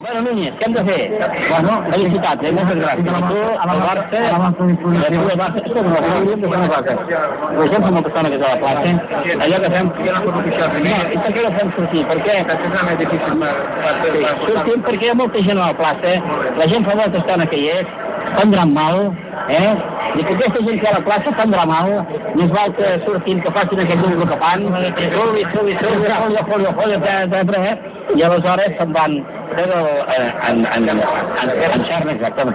Bueno, Núñez, què hem de fer? Bueno, felicitats, eh? Moltes gràcies. Tu, el Barça, tu, el Barça, cosa, que una cosa. La gent fa molta estona que és a la plaça, allò que fem... Jo no puc pujar primer. No, i per què no fem sortir? Per què? Perquè és més difícil per, Sí, sortim perquè hi ha molta gent a la plaça, la gent fa molta estona que hi és, prendran mal, eh? I que aquesta gent que hi ha a la plaça prendrà mal, més val que surtin, que facin aquest grup que fan. Eh? I aleshores se'n van, خير آه، عن عن عن عن شر مثل